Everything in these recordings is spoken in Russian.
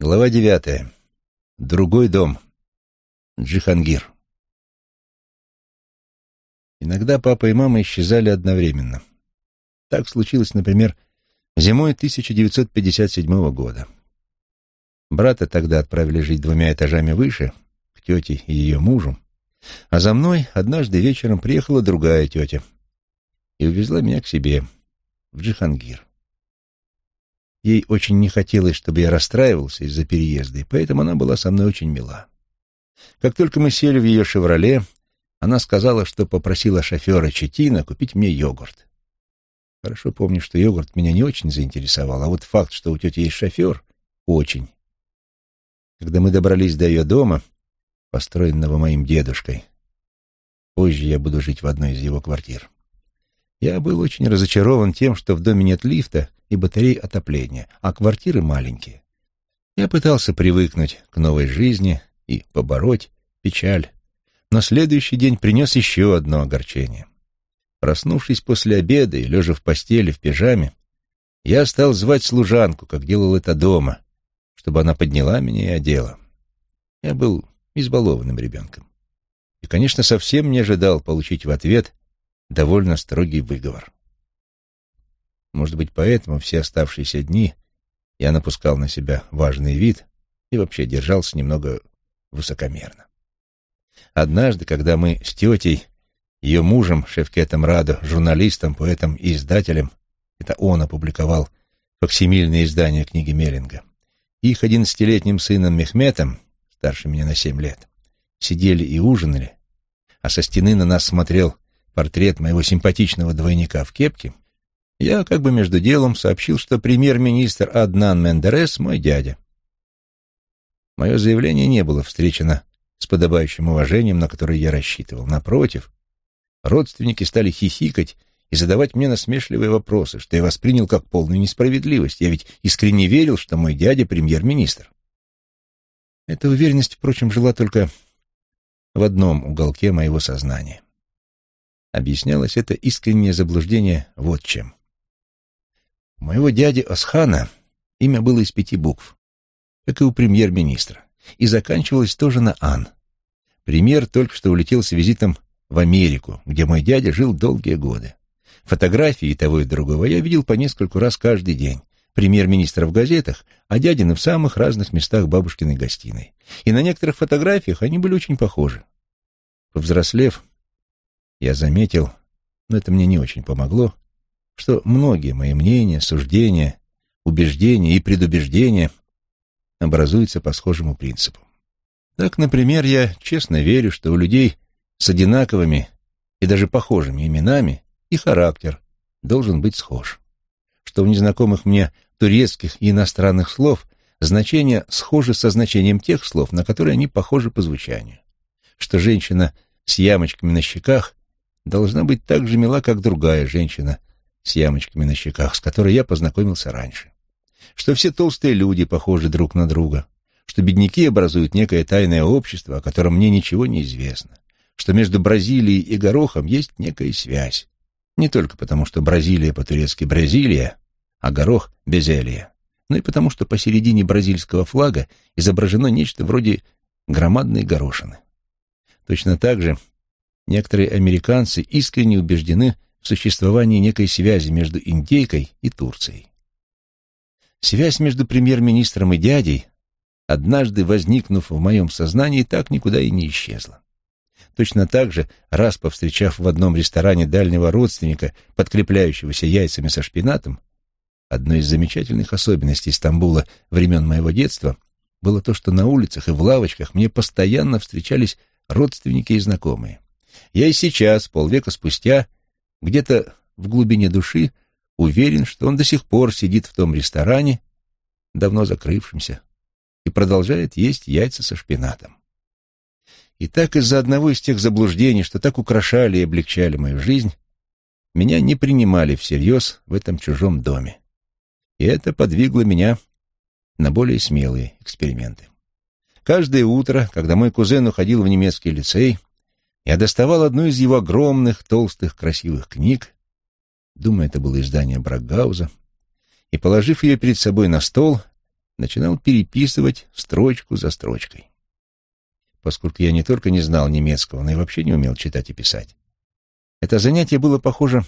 Глава девятая. Другой дом. Джихангир. Иногда папа и мама исчезали одновременно. Так случилось, например, зимой 1957 года. Брата тогда отправили жить двумя этажами выше, к тете и ее мужу, а за мной однажды вечером приехала другая тетя и увезла меня к себе, в Джихангир. Ей очень не хотелось, чтобы я расстраивался из-за переезда, и поэтому она была со мной очень мила. Как только мы сели в ее «Шевроле», она сказала, что попросила шофера Четина купить мне йогурт. Хорошо помню, что йогурт меня не очень заинтересовал, а вот факт, что у тети есть шофер, очень. Когда мы добрались до ее дома, построенного моим дедушкой, позже я буду жить в одной из его квартир, я был очень разочарован тем, что в доме нет лифта и батарей отопления, а квартиры маленькие. Я пытался привыкнуть к новой жизни и побороть печаль, но следующий день принес еще одно огорчение. Проснувшись после обеда и лежа в постели в пижаме, я стал звать служанку, как делал это дома, чтобы она подняла меня и одела. Я был избалованным ребенком. И, конечно, совсем не ожидал получить в ответ довольно строгий выговор. Может быть, поэтому все оставшиеся дни я напускал на себя важный вид и вообще держался немного высокомерно. Однажды, когда мы с тетей, ее мужем, Шевкетом Радо, журналистом, поэтом и издателем, это он опубликовал факсимильное издание книги Меллинга, их одиннадцатилетним сыном Мехметом, старше меня на семь лет, сидели и ужинали, а со стены на нас смотрел портрет моего симпатичного двойника в кепке, я как бы между делом сообщил, что премьер-министр Аднан Мендерес мой дядя. Мое заявление не было встречено с подобающим уважением, на которое я рассчитывал. Напротив, родственники стали хихикать и задавать мне насмешливые вопросы, что я воспринял как полную несправедливость. Я ведь искренне верил, что мой дядя премьер-министр. Эта уверенность, впрочем, жила только в одном уголке моего сознания. Объяснялось это искреннее заблуждение вот чем. У моего дяди Осхана имя было из пяти букв, как и у премьер-министра, и заканчивалось тоже на «ан». Премьер только что улетел с визитом в Америку, где мой дядя жил долгие годы. Фотографии того и другого я видел по нескольку раз каждый день. Премьер-министра в газетах, а дядины в самых разных местах бабушкиной гостиной. И на некоторых фотографиях они были очень похожи. Повзрослев, я заметил, но это мне не очень помогло, что многие мои мнения, суждения, убеждения и предубеждения образуются по схожему принципу. Так, например, я честно верю, что у людей с одинаковыми и даже похожими именами и характер должен быть схож, что у незнакомых мне турецких и иностранных слов значения схожи со значением тех слов, на которые они похожи по звучанию, что женщина с ямочками на щеках должна быть так же мила, как другая женщина с ямочками на щеках, с которой я познакомился раньше. Что все толстые люди похожи друг на друга, что бедняки образуют некое тайное общество, о котором мне ничего не известно, что между Бразилией и горохом есть некая связь. Не только потому, что Бразилия по-турецки «Бразилия», а горох — «Безелия», но и потому, что посередине бразильского флага изображено нечто вроде громадной горошины. Точно так же некоторые американцы искренне убеждены существовании некой связи между индейкой и Турцией. Связь между премьер-министром и дядей, однажды возникнув в моем сознании, так никуда и не исчезла. Точно так же, раз повстречав в одном ресторане дальнего родственника, подкрепляющегося яйцами со шпинатом, одной из замечательных особенностей Стамбула времен моего детства было то, что на улицах и в лавочках мне постоянно встречались родственники и знакомые. Я и сейчас, полвека спустя, где-то в глубине души уверен, что он до сих пор сидит в том ресторане, давно закрывшемся, и продолжает есть яйца со шпинатом. И так из-за одного из тех заблуждений, что так украшали и облегчали мою жизнь, меня не принимали всерьез в этом чужом доме. И это подвигло меня на более смелые эксперименты. Каждое утро, когда мой кузен уходил в немецкий лицей, я доставал одну из его огромных, толстых, красивых книг, думаю, это было издание Бракгауза, и, положив ее перед собой на стол, начинал переписывать строчку за строчкой. Поскольку я не только не знал немецкого, но и вообще не умел читать и писать. Это занятие было похоже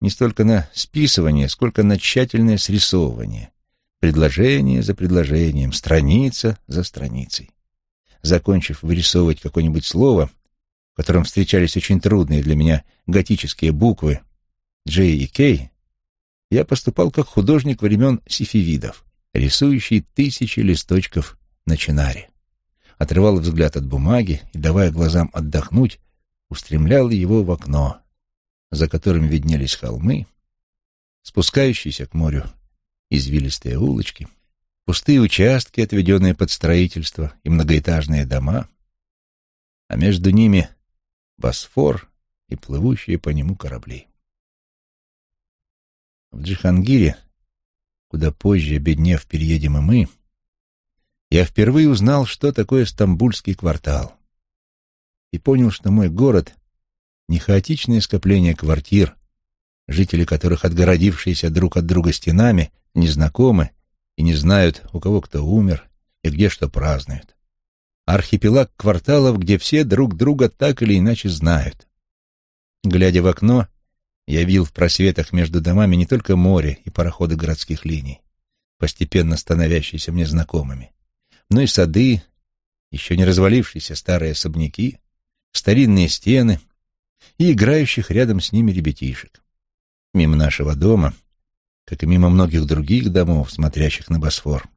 не столько на списывание, сколько на тщательное срисовывание. Предложение за предложением, страница за страницей. Закончив вырисовывать какое-нибудь слово, в котором встречались очень трудные для меня готические буквы J и K, я поступал как художник времен сифивидов, рисующий тысячи листочков на чинаре. Отрывал взгляд от бумаги и, давая глазам отдохнуть, устремлял его в окно, за которым виднелись холмы, спускающиеся к морю извилистые улочки, пустые участки, отведенные под строительство, и многоэтажные дома, а между ними Босфор и плывущие по нему корабли. В Джихангире, куда позже, обеднев, переедем и мы, я впервые узнал, что такое Стамбульский квартал, и понял, что мой город — не хаотичное скопление квартир, жители которых, отгородившиеся друг от друга стенами, не знакомы и не знают, у кого кто умер и где что празднуют. Архипелаг кварталов, где все друг друга так или иначе знают. Глядя в окно, я видел в просветах между домами не только море и пароходы городских линий, постепенно становящиеся мне знакомыми, но и сады, еще не развалившиеся старые особняки, старинные стены и играющих рядом с ними ребятишек. Мимо нашего дома, как и мимо многих других домов, смотрящих на Босфор,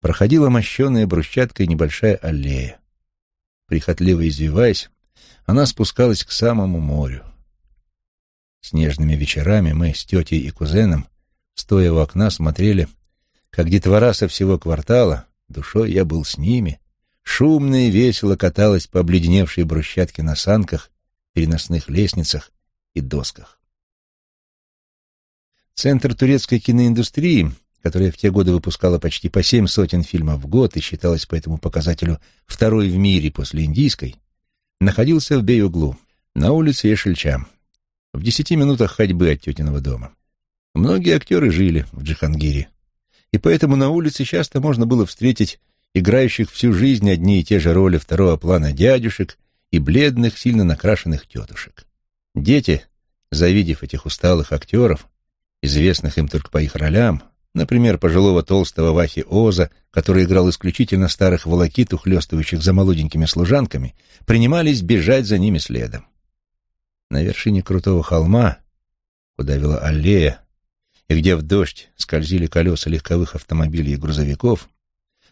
проходила мощеная брусчаткой небольшая аллея. Прихотливо извиваясь, она спускалась к самому морю. Снежными вечерами мы с тетей и кузеном, стоя у окна, смотрели, как детвора со всего квартала, душой я был с ними, шумно и весело каталась по обледеневшей брусчатке на санках, переносных лестницах и досках. Центр турецкой киноиндустрии которая в те годы выпускала почти по семь сотен фильмов в год и считалась по этому показателю второй в мире после индийской, находился в Бей-Углу, на улице Эшельча, в десяти минутах ходьбы от тетиного дома. Многие актеры жили в Джихангире, и поэтому на улице часто можно было встретить играющих всю жизнь одни и те же роли второго плана дядюшек и бледных, сильно накрашенных тетушек. Дети, завидев этих усталых актеров, известных им только по их ролям, Например, пожилого толстого Вахи Оза, который играл исключительно старых волокит, ухлёстывающих за молоденькими служанками, принимались бежать за ними следом. На вершине крутого холма, куда вела аллея, и где в дождь скользили колеса легковых автомобилей и грузовиков,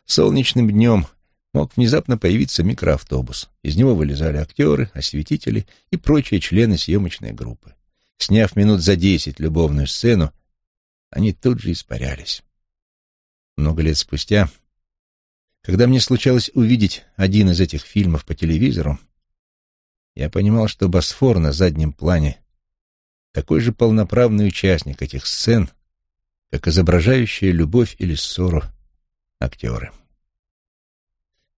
солнечным днем мог внезапно появиться микроавтобус. Из него вылезали актеры, осветители и прочие члены съемочной группы. Сняв минут за десять любовную сцену, они тут же испарялись. Много лет спустя, когда мне случалось увидеть один из этих фильмов по телевизору, я понимал, что Босфор на заднем плане такой же полноправный участник этих сцен, как изображающие любовь или ссору актеры.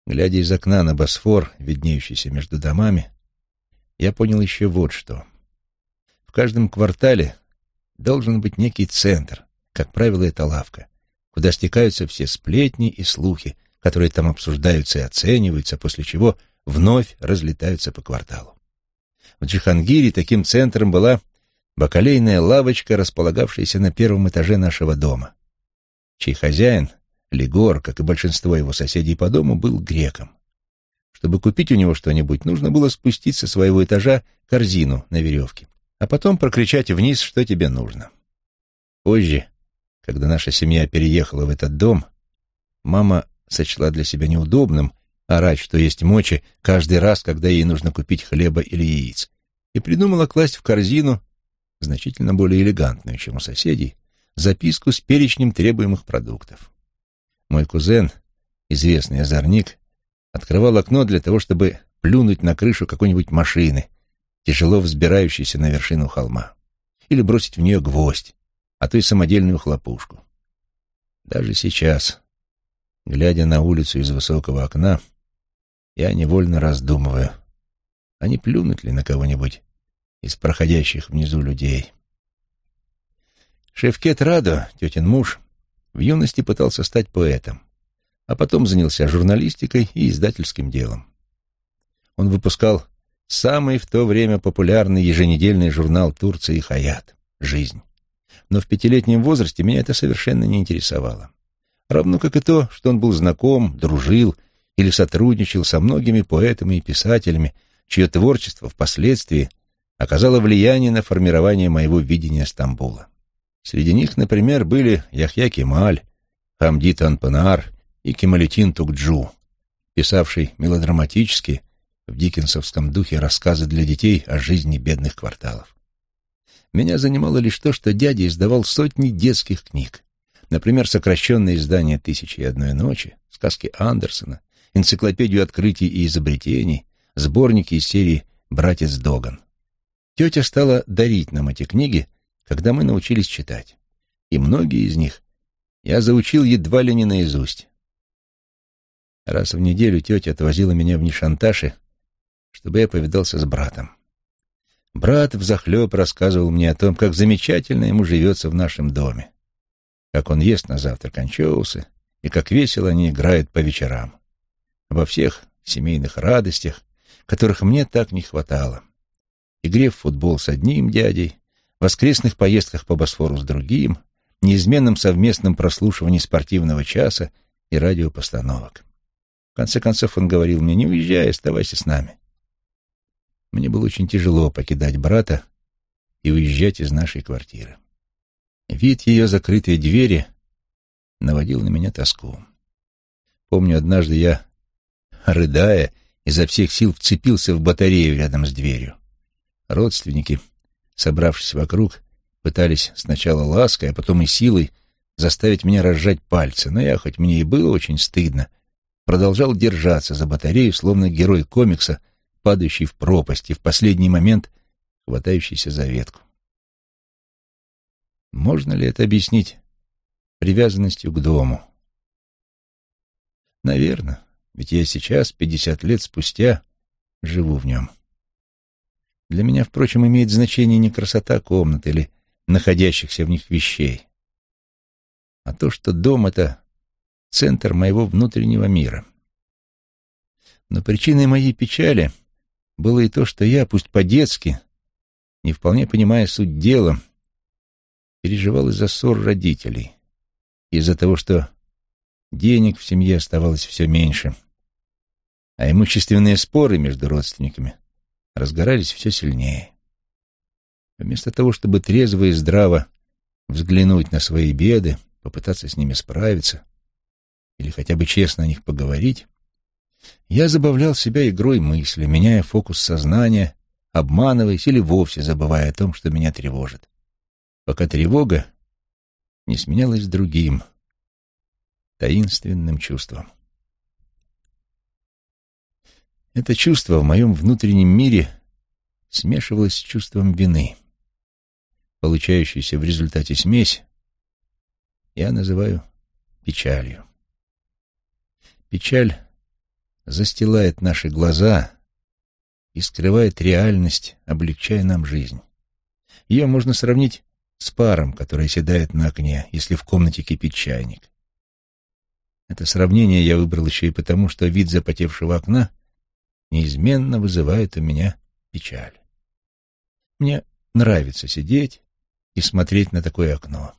Глядя из окна на Босфор, виднеющийся между домами, я понял еще вот что. В каждом квартале должен быть некий центр, как правило, это лавка, куда стекаются все сплетни и слухи, которые там обсуждаются и оцениваются, после чего вновь разлетаются по кварталу. В Джихангире таким центром была бакалейная лавочка, располагавшаяся на первом этаже нашего дома, чей хозяин, Лигор, как и большинство его соседей по дому, был греком. Чтобы купить у него что-нибудь, нужно было спустить со своего этажа корзину на веревке а потом прокричать вниз, что тебе нужно. Позже, когда наша семья переехала в этот дом, мама сочла для себя неудобным орать, что есть мочи, каждый раз, когда ей нужно купить хлеба или яиц, и придумала класть в корзину, значительно более элегантную, чем у соседей, записку с перечнем требуемых продуктов. Мой кузен, известный озорник, открывал окно для того, чтобы плюнуть на крышу какой-нибудь машины, тяжело взбирающейся на вершину холма, или бросить в нее гвоздь, а и самодельную хлопушку. Даже сейчас, глядя на улицу из высокого окна, я невольно раздумываю, а не плюнуть ли на кого-нибудь из проходящих внизу людей. Шевкет Радо, тетин муж, в юности пытался стать поэтом. а потом занялся журналистикой и издательским делом. Он выпускал самый в то время популярный еженедельный журнал Турции «Хаят» «Жизнь». Но в пятилетнем возрасте меня это совершенно не интересовало. Равно как и то, что он был знаком, дружил или сотрудничал со многими поэтами и писателями, чье творчество впоследствии оказало влияние на формирование моего видения Стамбула. Среди них, например, были Яхья Кемаль, Хамди Танпанар и Кемалетин Тукджу, писавший мелодраматические в диккенсовском духе рассказы для детей о жизни бедных кварталов. Меня занимало лишь то, что дядя издавал сотни детских книг. Например, сокращенное издание «Тысячи и одной ночи», сказки Андерсона, энциклопедию открытий и изобретений, сборники из серии «Братец Доган». Тетя стала дарить нам эти книги, когда мы научились читать. И многие из них я заучил едва ли не наизусть. Раз в неделю тетя отвозила меня в Нишанташи, чтобы я повидался с братом. Брат взахлеб рассказывал мне о том, как замечательно ему живется в нашем доме, как он ест на завтрак анчоусы и как весело они играют по вечерам, обо всех семейных радостях, которых мне так не хватало, игре в футбол с одним дядей, воскресных поездках по Босфору с другим, неизменном совместном прослушивании спортивного часа и радиопостановок. В конце концов он говорил мне, не уезжай, оставайся с нами. Мне было очень тяжело покидать брата и уезжать из нашей квартиры. Вид ее закрытой двери наводил на меня тоску. Помню, однажды я, рыдая, изо всех сил вцепился в батарею рядом с дверью. Родственники, собравшись вокруг, пытались сначала лаской, а потом и силой заставить меня разжать пальцы, но я, хоть мне и было очень стыдно, продолжал держаться за батарею, словно герой комикса, падающий в пропасть и в последний момент хватающийся за ветку. Можно ли это объяснить привязанностью к дому? Наверное, ведь я сейчас, пятьдесят лет спустя, живу в нем. Для меня, впрочем, имеет значение не красота комнат или находящихся в них вещей, а то, что дом — это центр моего внутреннего мира. Но причиной моей печали — было и то, что я, пусть по-детски, не вполне понимая суть дела, переживал из-за ссор родителей, из-за того, что денег в семье оставалось все меньше, а имущественные споры между родственниками разгорались все сильнее. Вместо того, чтобы трезво и здраво взглянуть на свои беды, попытаться с ними справиться или хотя бы честно о них поговорить, я забавлял себя игрой мысли, меняя фокус сознания, обманываясь или вовсе забывая о том, что меня тревожит. Пока тревога не сменялась другим, таинственным чувством. Это чувство в моем внутреннем мире смешивалось с чувством вины. Получающуюся в результате смесь я называю печалью. Печаль застилает наши глаза и скрывает реальность, облегчая нам жизнь. Ее можно сравнить с паром, который седает на окне, если в комнате кипит чайник. Это сравнение я выбрал еще и потому, что вид запотевшего окна неизменно вызывает у меня печаль. Мне нравится сидеть и смотреть на такое окно,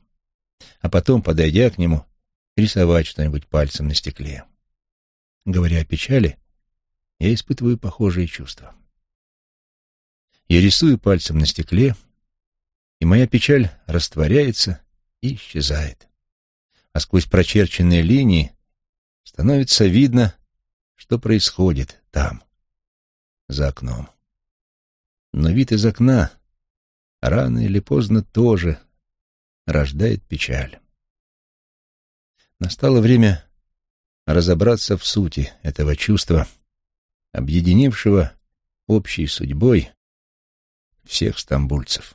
а потом, подойдя к нему, рисовать что-нибудь пальцем на стекле. Говоря о печали, я испытываю похожие чувства. Я рисую пальцем на стекле, и моя печаль растворяется и исчезает. А сквозь прочерченные линии становится видно, что происходит там, за окном. Но вид из окна рано или поздно тоже рождает печаль. Настало время разобраться в сути этого чувства, объединившего общей судьбой всех стамбульцев.